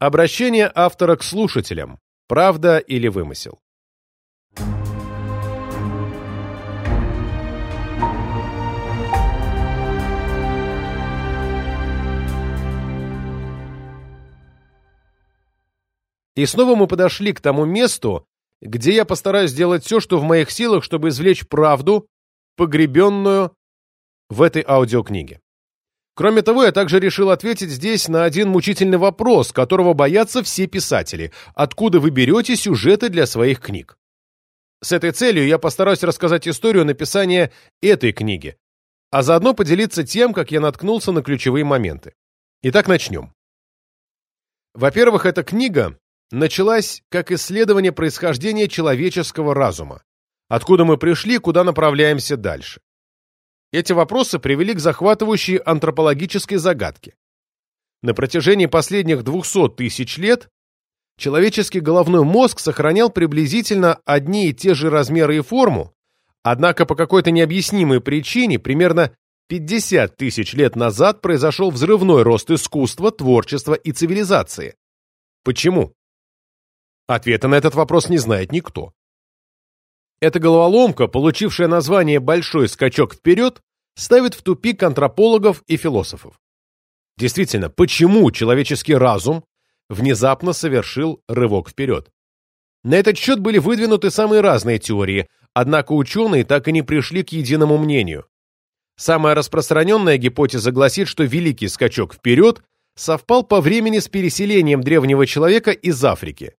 Обращение автора к слушателям. Правда или вымысел? И снова мы подошли к тому месту, где я постараюсь сделать все, что в моих силах, чтобы извлечь правду, погребенную в этой аудиокниге. Кроме того, я также решил ответить здесь на один мучительный вопрос, которого боятся все писатели. Откуда вы берете сюжеты для своих книг? С этой целью я постараюсь рассказать историю написания этой книги, а заодно поделиться тем, как я наткнулся на ключевые моменты. Итак, начнем. Во-первых, эта книга началась как исследование происхождения человеческого разума. Откуда мы пришли, куда направляемся дальше. Эти вопросы привели к захватывающей антропологической загадке. На протяжении последних 200 тысяч лет человеческий головной мозг сохранял приблизительно одни и те же размеры и форму, однако по какой-то необъяснимой причине примерно 50 тысяч лет назад произошел взрывной рост искусства, творчества и цивилизации. Почему? Ответа на этот вопрос не знает никто. Эта головоломка, получившая название «Большой скачок вперед», ставит в тупик антропологов и философов. Действительно, почему человеческий разум внезапно совершил рывок вперед? На этот счет были выдвинуты самые разные теории, однако ученые так и не пришли к единому мнению. Самая распространенная гипотеза гласит, что великий скачок вперед совпал по времени с переселением древнего человека из Африки.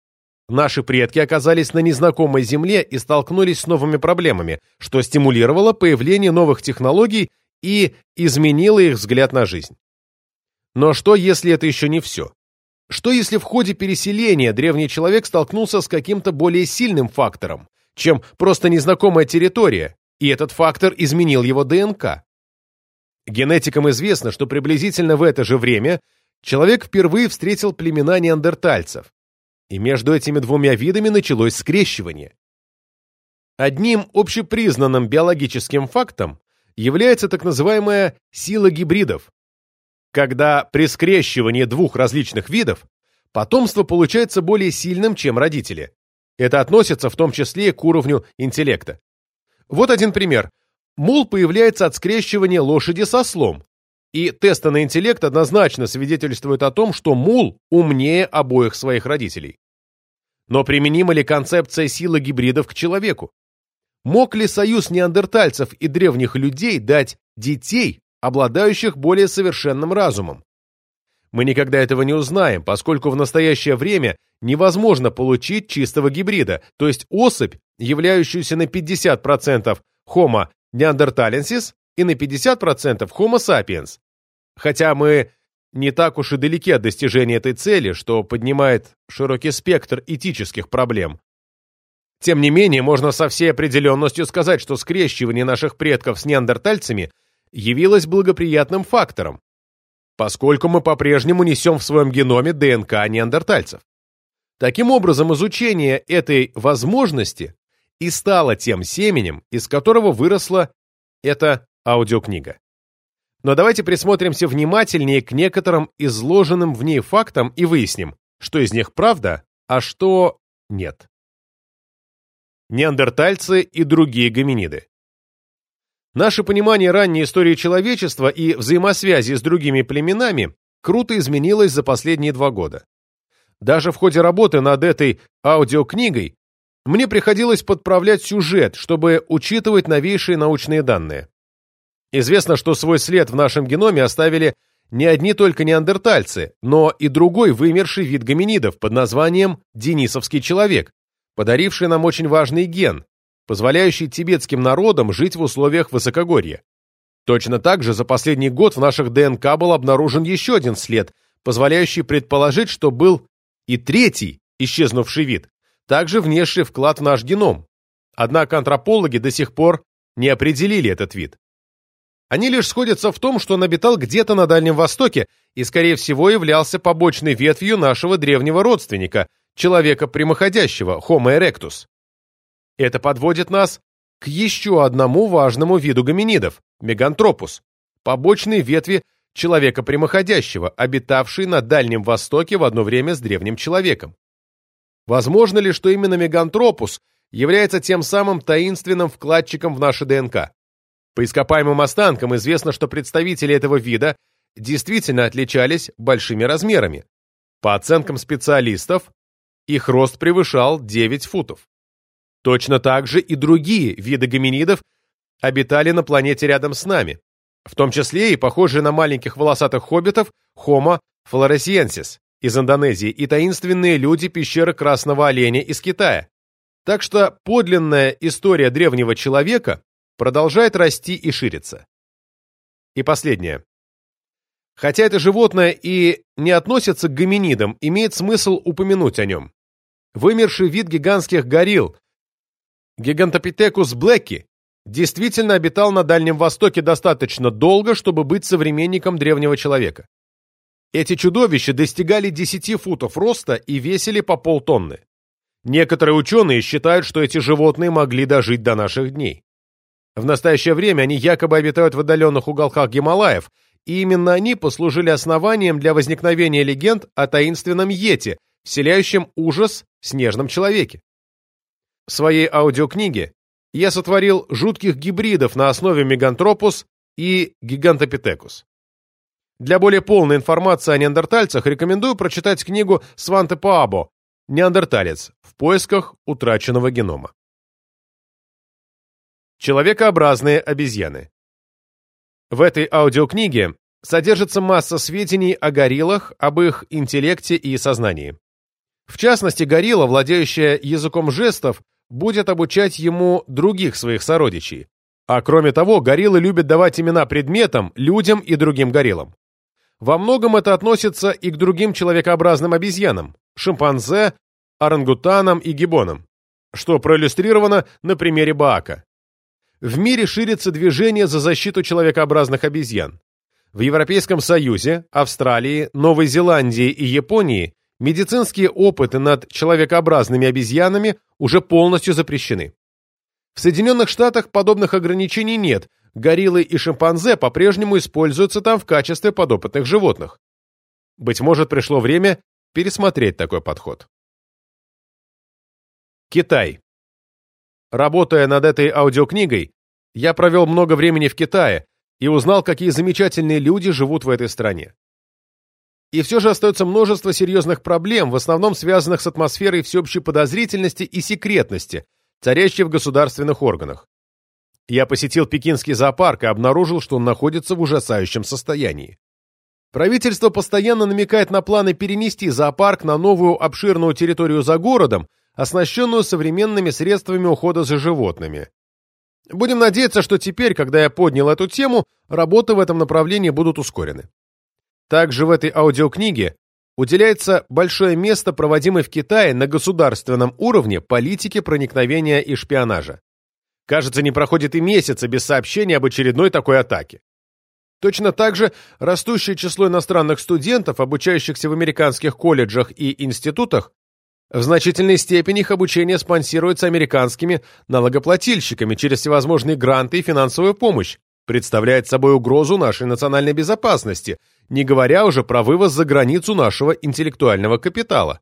Наши предки оказались на незнакомой земле и столкнулись с новыми проблемами, что стимулировало появление новых технологий и изменило их взгляд на жизнь. Но что, если это еще не все? Что, если в ходе переселения древний человек столкнулся с каким-то более сильным фактором, чем просто незнакомая территория, и этот фактор изменил его ДНК? Генетикам известно, что приблизительно в это же время человек впервые встретил племена неандертальцев, и между этими двумя видами началось скрещивание. Одним общепризнанным биологическим фактом является так называемая сила гибридов, когда при скрещивании двух различных видов потомство получается более сильным, чем родители. Это относится в том числе к уровню интеллекта. Вот один пример. Мул появляется от скрещивания лошади со слом, и тесты на интеллект однозначно свидетельствуют о том, что мул умнее обоих своих родителей. Но применима ли концепция силы гибридов к человеку? Мог ли союз неандертальцев и древних людей дать детей, обладающих более совершенным разумом? Мы никогда этого не узнаем, поскольку в настоящее время невозможно получить чистого гибрида, то есть особь, являющуюся на 50% Homo neanderthalensis и на 50% Homo sapiens, Хотя мы не так уж и далеки от достижения этой цели, что поднимает широкий спектр этических проблем. Тем не менее, можно со всей определенностью сказать, что скрещивание наших предков с неандертальцами явилось благоприятным фактором, поскольку мы по-прежнему несем в своем геноме ДНК неандертальцев. Таким образом, изучение этой возможности и стало тем семенем, из которого выросла эта аудиокнига. Но давайте присмотримся внимательнее к некоторым изложенным в ней фактам и выясним, что из них правда, а что нет. Неандертальцы и другие гоминиды. Наше понимание ранней истории человечества и взаимосвязи с другими племенами круто изменилось за последние два года. Даже в ходе работы над этой аудиокнигой мне приходилось подправлять сюжет, чтобы учитывать новейшие научные данные. Известно, что свой след в нашем геноме оставили не одни только неандертальцы, но и другой вымерший вид гоминидов под названием денисовский человек, подаривший нам очень важный ген, позволяющий тибетским народам жить в условиях высокогорья. Точно так же за последний год в наших ДНК был обнаружен еще один след, позволяющий предположить, что был и третий исчезнувший вид, также внесший вклад в наш геном. Однако антропологи до сих пор не определили этот вид. Они лишь сходятся в том, что он обитал где-то на Дальнем Востоке и, скорее всего, являлся побочной ветвью нашего древнего родственника, человека прямоходящего, Homo erectus. Это подводит нас к еще одному важному виду гоминидов – мегантропус, побочной ветви человека прямоходящего, обитавший на Дальнем Востоке в одно время с древним человеком. Возможно ли, что именно Мегантропус является тем самым таинственным вкладчиком в наши ДНК? По ископаемым останкам известно, что представители этого вида действительно отличались большими размерами. По оценкам специалистов, их рост превышал 9 футов. Точно так же и другие виды гоминидов обитали на планете рядом с нами, в том числе и похожие на маленьких волосатых хоббитов Homo floresiensis из Индонезии и таинственные люди пещеры Красного Оленя из Китая. Так что подлинная история древнего человека продолжает расти и шириться. И последнее. Хотя это животное и не относится к гоминидам, имеет смысл упомянуть о нем. Вымерший вид гигантских горилл, Гигантопитекус блэки, действительно обитал на Дальнем Востоке достаточно долго, чтобы быть современником древнего человека. Эти чудовища достигали 10 футов роста и весили по полтонны. Некоторые ученые считают, что эти животные могли дожить до наших дней. В настоящее время они якобы обитают в отдаленных уголках Гималаев, и именно они послужили основанием для возникновения легенд о таинственном Йете, вселяющем ужас в снежном человеке. В своей аудиокниге я сотворил жутких гибридов на основе Мегантропус и Гигантопитекус. Для более полной информации о неандертальцах рекомендую прочитать книгу Сванте Паабо «Неандерталец. В поисках утраченного генома». Человекообразные обезьяны. В этой аудиокниге содержится масса сведений о гориллах, об их интеллекте и сознании. В частности, горилла, владеющая языком жестов, будет обучать ему других своих сородичей. А кроме того, гориллы любят давать имена предметам, людям и другим гориллам. Во многом это относится и к другим человекообразным обезьянам – шимпанзе, орангутанам и гибонам, что проиллюстрировано на примере Баака. В мире ширится движение за защиту человекообразных обезьян. В Европейском Союзе, Австралии, Новой Зеландии и Японии медицинские опыты над человекообразными обезьянами уже полностью запрещены. В Соединенных Штатах подобных ограничений нет, гориллы и шимпанзе по-прежнему используются там в качестве подопытных животных. Быть может, пришло время пересмотреть такой подход. Китай. Работая над этой аудиокнигой, я провел много времени в Китае и узнал, какие замечательные люди живут в этой стране. И все же остается множество серьезных проблем, в основном связанных с атмосферой всеобщей подозрительности и секретности, царящей в государственных органах. Я посетил пекинский зоопарк и обнаружил, что он находится в ужасающем состоянии. Правительство постоянно намекает на планы перенести зоопарк на новую обширную территорию за городом, оснащенную современными средствами ухода за животными. Будем надеяться, что теперь, когда я поднял эту тему, работы в этом направлении будут ускорены. Также в этой аудиокниге уделяется большое место проводимой в Китае на государственном уровне политике проникновения и шпионажа. Кажется, не проходит и месяца без сообщения об очередной такой атаке. Точно так же растущее число иностранных студентов, обучающихся в американских колледжах и институтах, в значительной степени их обучение спонсируется американскими налогоплательщиками через всевозможные гранты и финансовую помощь, представляет собой угрозу нашей национальной безопасности, не говоря уже про вывоз за границу нашего интеллектуального капитала.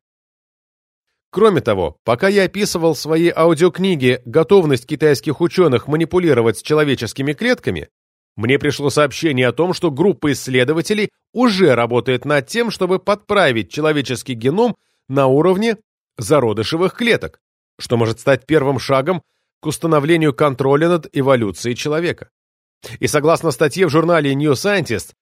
Кроме того, пока я описывал в своей аудиокниге готовность китайских ученых манипулировать с человеческими клетками, мне пришло сообщение о том, что группа исследователей уже работает над тем, чтобы подправить человеческий геном на уровне зародышевых клеток, что может стать первым шагом к установлению контроля над эволюцией человека. И согласно статье в журнале New Scientist,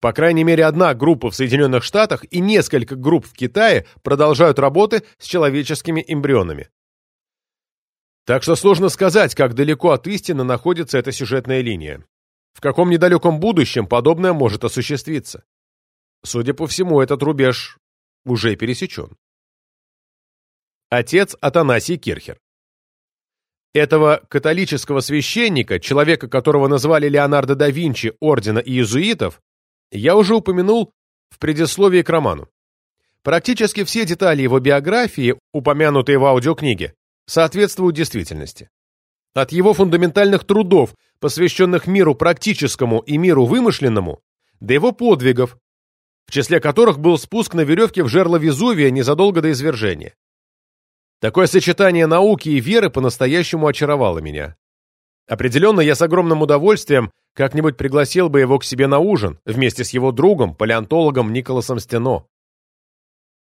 по крайней мере одна группа в Соединенных Штатах и несколько групп в Китае продолжают работы с человеческими эмбрионами. Так что сложно сказать, как далеко от истины находится эта сюжетная линия. В каком недалеком будущем подобное может осуществиться. Судя по всему, этот рубеж уже пересечен. Отец Атанасий Кирхер этого католического священника, человека, которого назвали Леонардо да Винчи ордена иезуитов, я уже упомянул в предисловии к роману. Практически все детали его биографии, упомянутые в аудиокниге, соответствуют действительности. От его фундаментальных трудов, посвященных миру практическому и миру вымышленному, до его подвигов, в числе которых был спуск на веревке в жерло Везувия незадолго до извержения. Такое сочетание науки и веры по-настоящему очаровало меня. Определенно, я с огромным удовольствием как-нибудь пригласил бы его к себе на ужин вместе с его другом, палеонтологом Николасом Стено.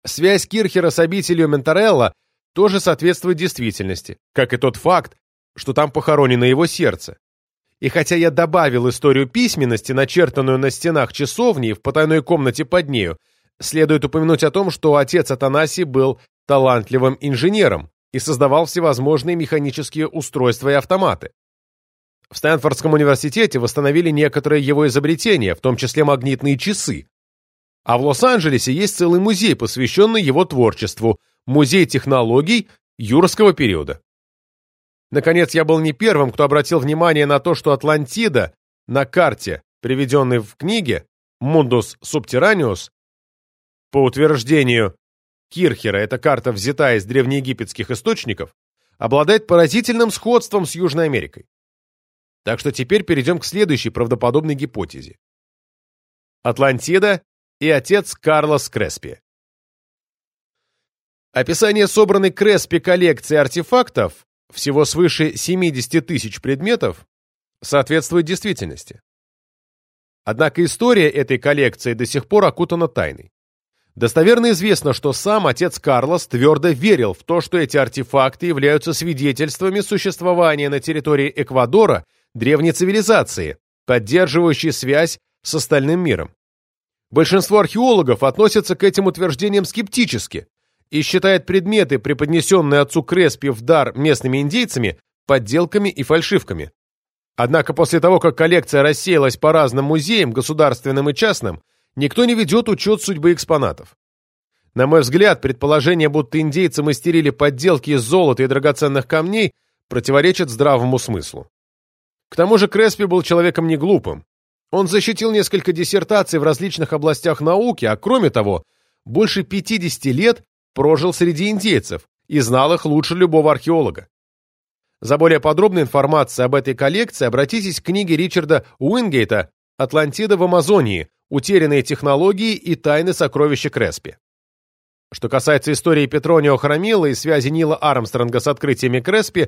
Связь Кирхера с обителью Менторелла тоже соответствует действительности, как и тот факт, что там похоронено его сердце. И хотя я добавил историю письменности, начертанную на стенах часовни в потайной комнате под нею, следует упомянуть о том, что отец Атанасий был талантливым инженером и создавал всевозможные механические устройства и автоматы. В Стэнфордском университете восстановили некоторые его изобретения, в том числе магнитные часы. А в Лос-Анджелесе есть целый музей, посвященный его творчеству – Музей технологий юрского периода. Наконец, я был не первым, кто обратил внимание на то, что Атлантида на карте, приведенной в книге «Mundus Subterraneus», по утверждению Кирхера, эта карта взята из древнеегипетских источников, обладает поразительным сходством с Южной Америкой. Так что теперь перейдем к следующей правдоподобной гипотезе. Атлантида и отец Карлос Креспи. Описание собранной Креспи коллекции артефактов, всего свыше 70 тысяч предметов, соответствует действительности. Однако история этой коллекции до сих пор окутана тайной. Достоверно известно, что сам отец Карлос твердо верил в то, что эти артефакты являются свидетельствами существования на территории Эквадора древней цивилизации, поддерживающей связь с остальным миром. Большинство археологов относятся к этим утверждениям скептически, и считает предметы, преподнесенные отцу Креспи в дар местными индейцами, подделками и фальшивками. Однако после того, как коллекция рассеялась по разным музеям, государственным и частным, никто не ведет учет судьбы экспонатов. На мой взгляд, предположение, будто индейцы мастерили подделки из золота и драгоценных камней, противоречит здравому смыслу. К тому же Креспи был человеком не глупым. Он защитил несколько диссертаций в различных областях науки, а кроме того, больше 50 лет прожил среди индейцев и знал их лучше любого археолога. За более подробной информацией об этой коллекции обратитесь к книге Ричарда Уингейта «Атлантида в Амазонии. Утерянные технологии и тайны сокровища Креспи». Что касается истории Петронио Харамильо и связи Нила Армстронга с открытиями Креспи,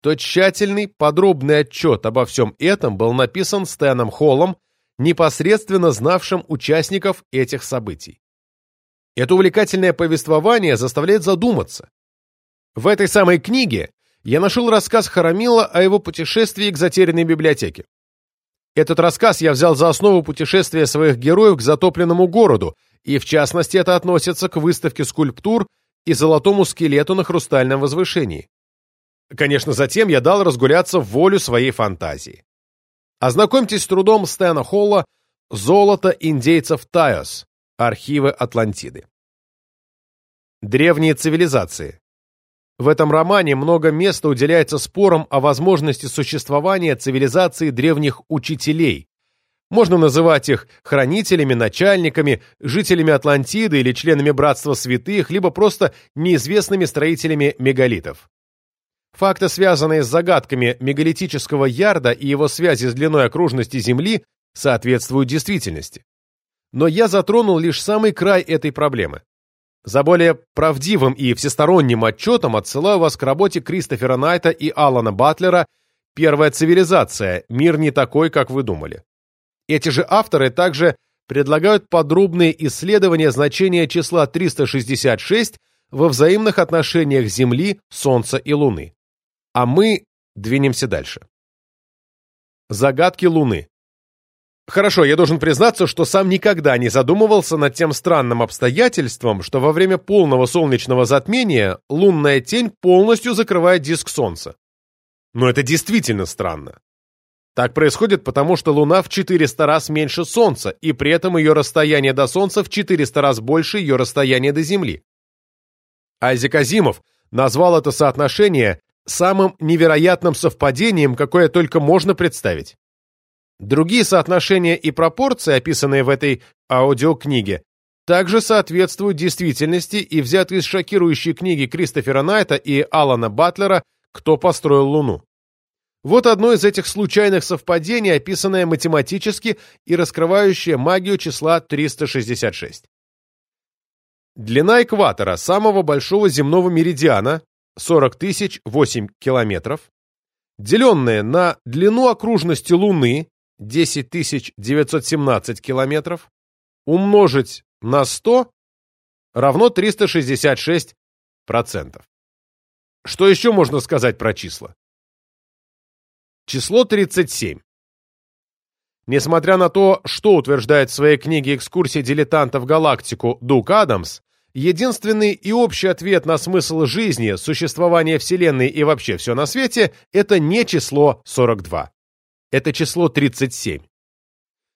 то тщательный, подробный отчет обо всем этом был написан Стэном Холлом, непосредственно знавшим участников этих событий. Это увлекательное повествование заставляет задуматься. В этой самой книге я нашел рассказ Харамила о его путешествии к затерянной библиотеке. Этот рассказ я взял за основу путешествия своих героев к затопленному городу, и в частности это относится к выставке скульптур и золотому скелету на хрустальном возвышении. Конечно, затем я дал разгуляться в волю своей фантазии. Ознакомьтесь с трудом Стэна Холла «Золото индейцев Тайос», Архивы Атлантиды. Древние цивилизации. В этом романе много места уделяется спорам о возможности существования цивилизации древних учителей. Можно называть их хранителями, начальниками, жителями Атлантиды или членами Братства Святых, либо просто неизвестными строителями мегалитов. Факты, связанные с загадками мегалитического ярда и его связи с длиной окружности Земли, соответствуют действительности но я затронул лишь самый край этой проблемы. За более правдивым и всесторонним отчетом отсылаю вас к работе Кристофера Найта и Алана Батлера «Первая цивилизация. Мир не такой, как вы думали». Эти же авторы также предлагают подробные исследования значения числа 366 во взаимных отношениях Земли, Солнца и Луны. А мы двинемся дальше. Загадки Луны. Хорошо, я должен признаться, что сам никогда не задумывался над тем странным обстоятельством, что во время полного солнечного затмения лунная тень полностью закрывает диск Солнца. Но это действительно странно. Так происходит потому, что Луна в 400 раз меньше Солнца, и при этом ее расстояние до Солнца в 400 раз больше ее расстояния до Земли. Айзек Азимов назвал это соотношение самым невероятным совпадением, какое только можно представить. Другие соотношения и пропорции, описанные в этой аудиокниге, также соответствуют действительности и взяты из шокирующей книги Кристофера Найта и Алана Батлера «Кто построил Луну». Вот одно из этих случайных совпадений, описанное математически и раскрывающее магию числа 366. Длина экватора самого большого земного меридиана 40 тысяч 8 километров, деленная на длину окружности Луны 10 917 километров, умножить на 100 равно 366 процентов. Что еще можно сказать про числа? Число 37. Несмотря на то, что утверждает в своей книге «Экскурсия дилетанта в галактику» Дук Адамс, единственный и общий ответ на смысл жизни, существования Вселенной и вообще все на свете – это не число 42. Это число 37.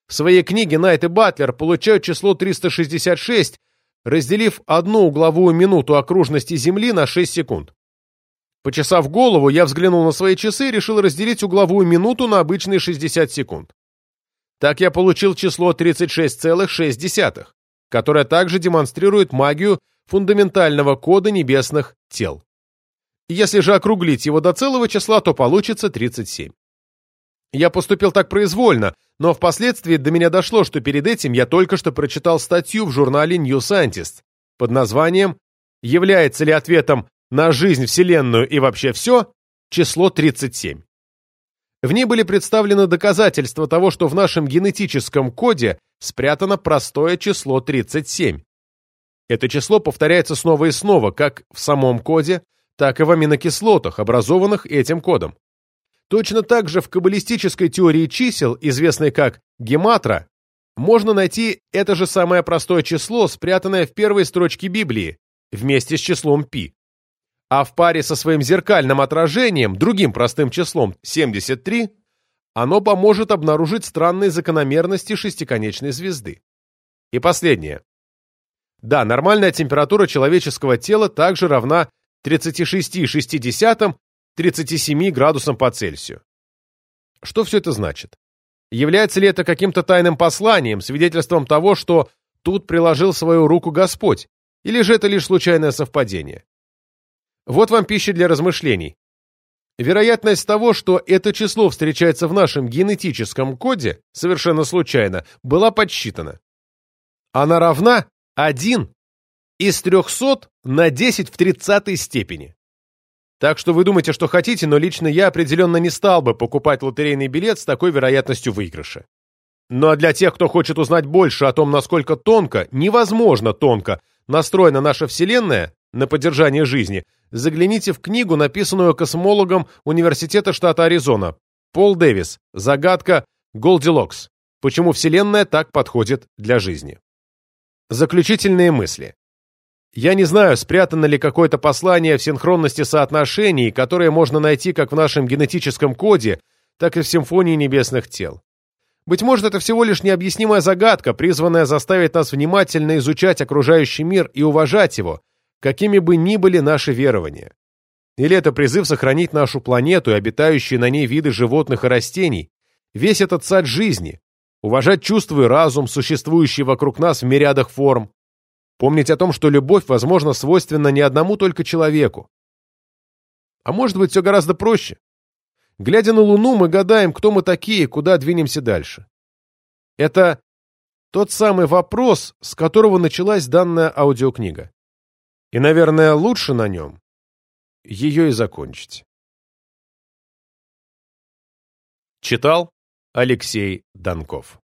В своей книге Найт и Батлер получают число 366, разделив одну угловую минуту окружности Земли на 6 секунд. Почесав голову, я взглянул на свои часы и решил разделить угловую минуту на обычные 60 секунд. Так я получил число 36,6, которое также демонстрирует магию фундаментального кода небесных тел. Если же округлить его до целого числа, то получится 37. Я поступил так произвольно, но впоследствии до меня дошло, что перед этим я только что прочитал статью в журнале New Scientist под названием «Является ли ответом на жизнь, Вселенную и вообще все, число 37. В ней были представлены доказательства того, что в нашем генетическом коде спрятано простое число 37. Это число повторяется снова и снова, как в самом коде, так и в аминокислотах, образованных этим кодом. Точно так же в каббалистической теории чисел, известной как гематра, можно найти это же самое простое число, спрятанное в первой строчке Библии, вместе с числом π а в паре со своим зеркальным отражением, другим простым числом 73, оно поможет обнаружить странные закономерности шестиконечной звезды. И последнее. Да, нормальная температура человеческого тела также равна 36,6-37 градусам по Цельсию. Что все это значит? Является ли это каким-то тайным посланием, свидетельством того, что тут приложил свою руку Господь, или же это лишь случайное совпадение? Вот вам пища для размышлений. Вероятность того, что это число встречается в нашем генетическом коде, совершенно случайно, была подсчитана. Она равна 1 из 300 на 10 в 30 степени. Так что вы думаете, что хотите, но лично я определенно не стал бы покупать лотерейный билет с такой вероятностью выигрыша. Ну а для тех, кто хочет узнать больше о том, насколько тонко, невозможно тонко, настроена наша Вселенная на поддержание жизни – загляните в книгу, написанную космологом Университета штата Аризона. Пол Дэвис. Загадка Голдилокс. Почему Вселенная так подходит для жизни. Заключительные мысли. Я не знаю, спрятано ли какое-то послание в синхронности соотношений, которое можно найти как в нашем генетическом коде, так и в симфонии небесных тел. Быть может, это всего лишь необъяснимая загадка, призванная заставить нас внимательно изучать окружающий мир и уважать его, какими бы ни были наши верования. Или это призыв сохранить нашу планету и обитающие на ней виды животных и растений, весь этот сад жизни, уважать чувства и разум, существующие вокруг нас в мириадах форм, помнить о том, что любовь, возможно, свойственна не одному только человеку. А может быть, все гораздо проще. Глядя на Луну, мы гадаем, кто мы такие, куда двинемся дальше. Это тот самый вопрос, с которого началась данная аудиокнига. И, наверное, лучше на нем ее и закончить. Читал Алексей Донков